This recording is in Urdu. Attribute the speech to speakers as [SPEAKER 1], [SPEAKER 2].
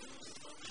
[SPEAKER 1] نمسکار